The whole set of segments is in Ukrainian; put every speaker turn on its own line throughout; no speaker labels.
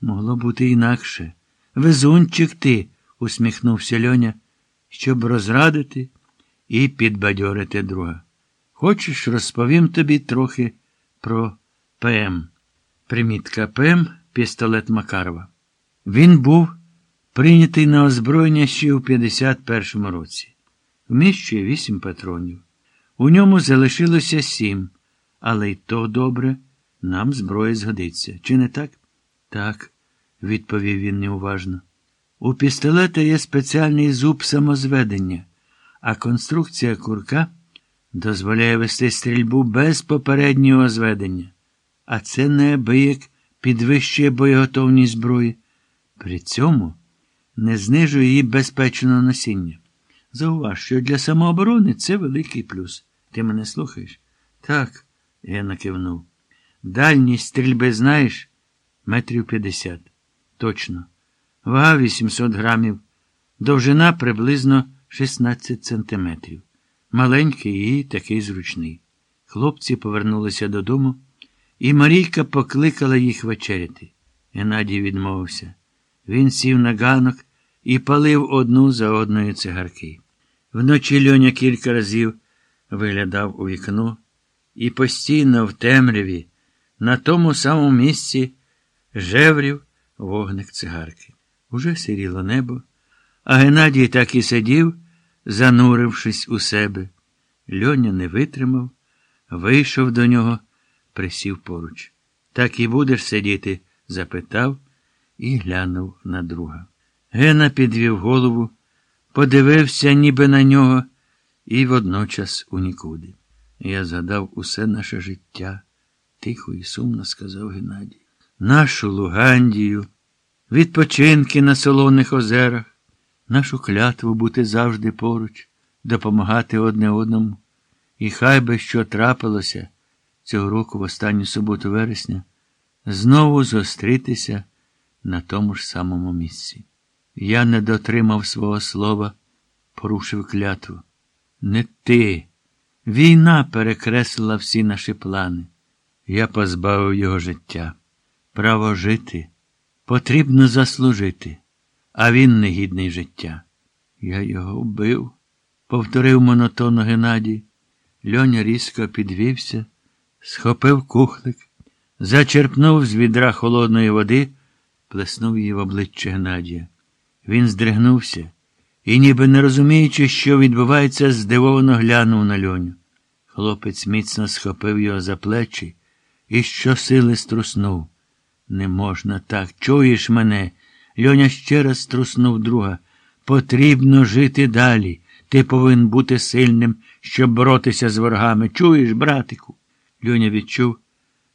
Могло бути інакше. Везунчик ти, усміхнувся Льоня, щоб розрадити і підбадьорити друга. Хочеш, розповім тобі трохи про ПМ. Примітка ПМ пістолет Макарова. Він був прийнятий на озброєння ще у 51-му році. Вміщує вісім патронів. У ньому залишилося сім, але й то добре, нам зброя згодиться. Чи не так? Так, відповів він неуважно. У пістолета є спеціальний зуб самозведення, а конструкція курка дозволяє вести стрільбу без попереднього зведення. А це неабияк підвищує боєготовність зброї. При цьому не знижує її безпечного носіння. Зауваж, що для самооборони це великий плюс. Ти мене слухаєш? Так, я накивнув. Дальність стрільби знаєш? Метрів п'ятдесят. Точно. Вага 800 грамів. Довжина приблизно 16 сантиметрів. Маленький і такий зручний. Хлопці повернулися додому, і Марійка покликала їх вечеряти. Геннадій відмовився. Він сів на ганок і палив одну за одною цигарки. Вночі льоня кілька разів виглядав у вікно і постійно в темряві, на тому самому місці жеврів вогник цигарки. Уже сіріло небо, а Геннадій так і сидів, занурившись у себе. Льоня не витримав, вийшов до нього, присів поруч. Так і будеш сидіти? запитав і глянув на друга. Гена підвів голову, подивився ніби на нього, і водночас у нікуди. Я згадав усе наше життя, тихо і сумно сказав Геннадій. Нашу Лугандію, відпочинки на солоних озерах, нашу клятву бути завжди поруч, допомагати одне одному. І хай би що трапилося цього року в останню суботу вересня, знову зустрітися на тому ж самому місці. Я не дотримав свого слова, порушив клятву. Не ти. Війна перекреслила всі наші плани. Я позбавив його життя. Право жити потрібно заслужити, а він негідний життя. Я його вбив, повторив монотонно Геннадій. Льоня різко підвівся, схопив кухлик, зачерпнув з відра холодної води, плеснув її в обличчя Геннадія. Він здригнувся і, ніби не розуміючи, що відбувається, здивовано глянув на льоню. Хлопець міцно схопив його за плечі і щосили струснув. Не можна так. Чуєш мене? Льоня ще раз струснув друга. Потрібно жити далі. Ти повинен бути сильним, щоб боротися з ворогами. Чуєш, братику? Льоня відчув,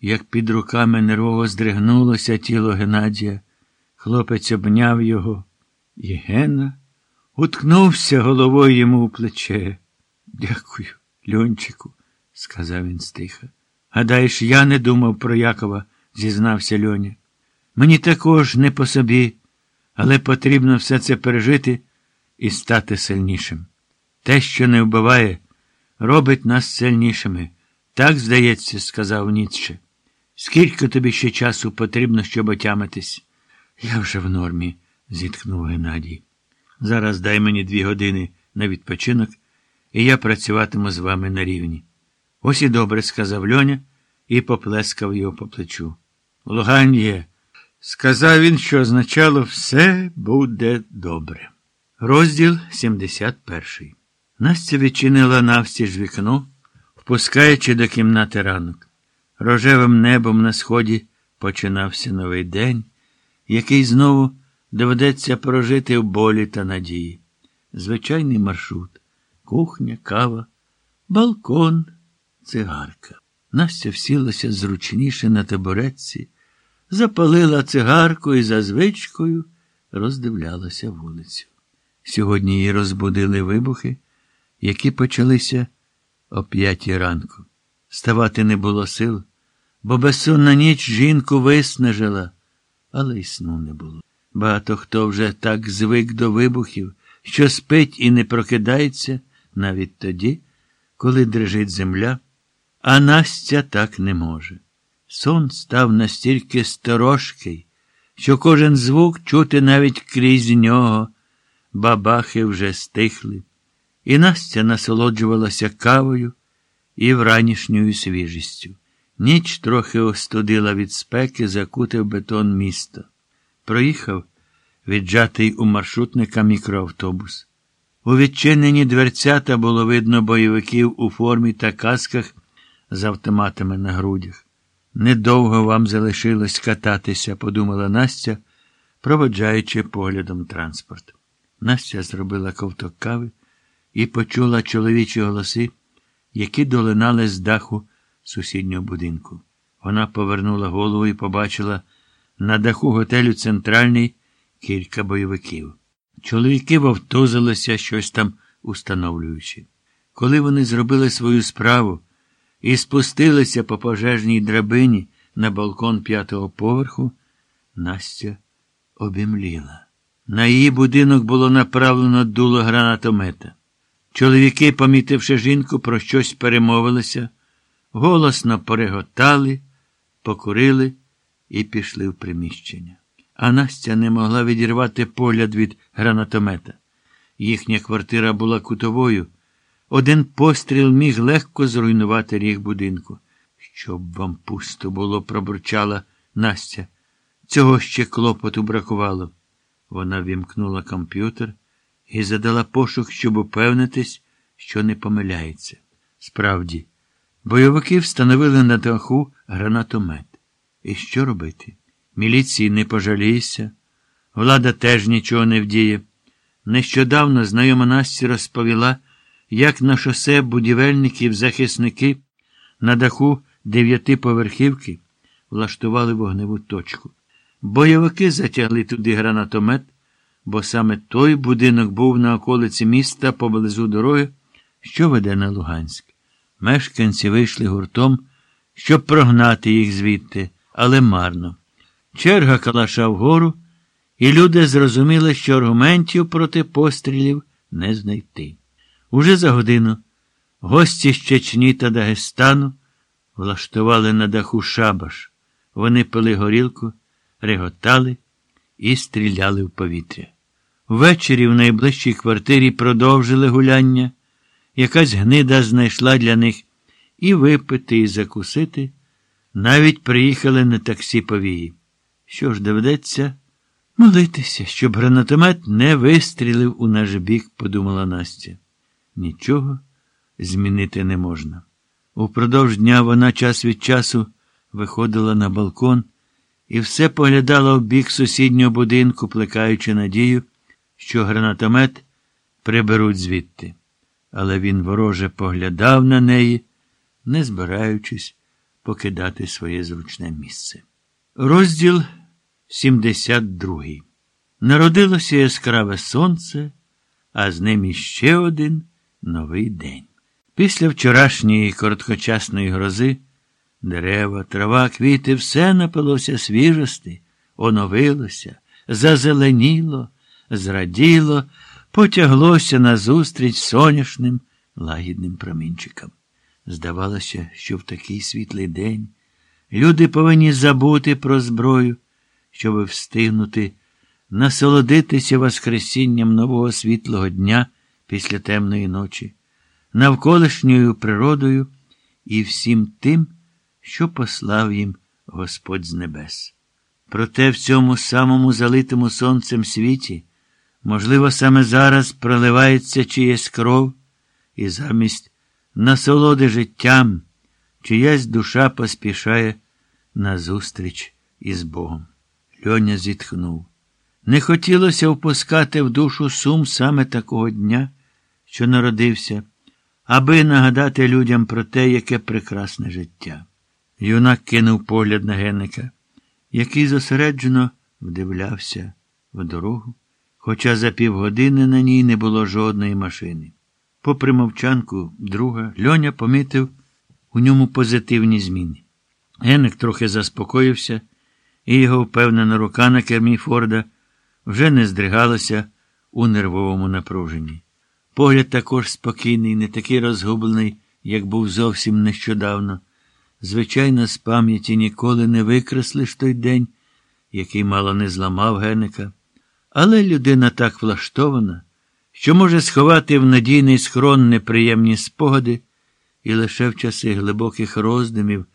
як під руками нервово здригнулося тіло Геннадія. Хлопець обняв його. І Гена уткнувся головою йому у плече. Дякую, Льончику, сказав він стиха. Гадаєш, я не думав про Якова, зізнався Льоня. Мені також не по собі, але потрібно все це пережити і стати сильнішим. Те, що не вбиває, робить нас сильнішими. Так, здається, сказав Ніцше. Скільки тобі ще часу потрібно, щоб отямитись? Я вже в нормі, зітхнув Геннадій. Зараз дай мені дві години на відпочинок, і я працюватиму з вами на рівні. Ось і добре, сказав Льоня і поплескав його по плечу. Луган'є, сказав він, що означало все буде добре. Розділ 71. Настя відчинила навстіж вікно, впускаючи до кімнати ранок. Рожевим небом на сході починався новий день, який знову доведеться прожити в болі та надії. Звичайний маршрут, кухня, кава, балкон, цигарка. Настя всілася зручніше на табуретці, запалила цигарку і за звичкою роздивлялася вулицю. Сьогодні її розбудили вибухи, які почалися о п'ятій ранку. Ставати не було сил, бо безсонна ніч жінку виснажила, але й сну не було. Багато хто вже так звик до вибухів, що спить і не прокидається навіть тоді, коли дрижить земля, а Настя так не може. Сон став настільки сторожкий, що кожен звук чути навіть крізь нього. Бабахи вже стихли, і Настя насолоджувалася кавою і вранішньою свіжістю. Ніч трохи остудила від спеки, закутив бетон міста. Проїхав віджатий у маршрутника мікроавтобус. У відчиненні дверцята було видно бойовиків у формі та касках з автоматами на грудях. Недовго вам залишилось кататися, подумала Настя, проводжаючи поглядом транспорт. Настя зробила ковток кави і почула чоловічі голоси, які долинали з даху сусіднього будинку. Вона повернула голову і побачила на даху готелю Центральний кілька бойовиків. Чоловіки вовтузилися, щось там установлюючи. Коли вони зробили свою справу і спустилися по пожежній драбині на балкон п'ятого поверху, Настя обімліла. На її будинок було направлено дуло гранатомета. Чоловіки, помітивши жінку, про щось перемовилися, голосно переготали, покурили і пішли в приміщення. А Настя не могла відірвати погляд від гранатомета. Їхня квартира була кутовою. Один постріл міг легко зруйнувати ріг будинку. Щоб вам пусто було, пробурчала Настя. Цього ще клопоту бракувало. Вона вімкнула комп'ютер і задала пошук, щоб упевнитись, що не помиляється. Справді, бойовики встановили на даху гранатомет. І що робити? Міліції не пожалійся, влада теж нічого не вдіє. Нещодавно знайома Насті розповіла, як на шосе будівельників захисники на даху дев'ятиповерхівки влаштували вогневу точку. Бойовики затягли туди гранатомет, бо саме той будинок був на околиці міста поблизу дороги, що веде на Луганськ. Мешканці вийшли гуртом, щоб прогнати їх звідти, але марно. Черга калаша вгору, і люди зрозуміли, що аргументів проти пострілів не знайти. Уже за годину гості з Чечні та Дагестану влаштували на даху шабаш. Вони пили горілку, реготали і стріляли в повітря. Ввечері в найближчій квартирі продовжили гуляння. Якась гнида знайшла для них і випити, і закусити. Навіть приїхали на таксі повії. Що ж доведеться? Молитися, щоб гранатомет не вистрілив у наш бік, подумала Настя. Нічого змінити не можна. Упродовж дня вона час від часу виходила на балкон і все поглядала в бік сусіднього будинку, плекаючи надію, що гранатомет приберуть звідти. Але він вороже поглядав на неї, не збираючись покидати своє зручне місце. Розділ 72. Народилося яскраве сонце, а з ним іще один новий день. Після вчорашньої короткочасної грози дерева, трава, квіти, все напилося свіжості, оновилося, зазеленіло, зраділо, потяглося назустріч соняшним лагідним промінчикам. Здавалося, що в такий світлий день люди повинні забути про зброю, щоб встигнути насолодитися Воскресінням нового світлого дня після темної ночі, навколишньою природою і всім тим, що послав їм Господь з небес. Проте в цьому самому залитому сонцем світі, можливо, саме зараз проливається чиєсь кров, і замість насолоди життям, чиясь душа поспішає назустріч із Богом. Льоня зітхнув. Не хотілося впускати в душу сум саме такого дня, що народився, аби нагадати людям про те, яке прекрасне життя. Юнак кинув погляд на генника, який зосереджено вдивлявся в дорогу, хоча за півгодини на ній не було жодної машини. Попри мовчанку друга, Льоня помітив у ньому позитивні зміни. Генник трохи заспокоївся, і його впевнена рука на кермі Форда вже не здригалася у нервовому напруженні. Погляд також спокійний, не такий розгублений, як був зовсім нещодавно. Звичайно, з пам'яті ніколи не викреслиш той день, який мало не зламав геника. Але людина так влаштована, що може сховати в надійний схрон неприємні спогади і лише в часи глибоких роздумів.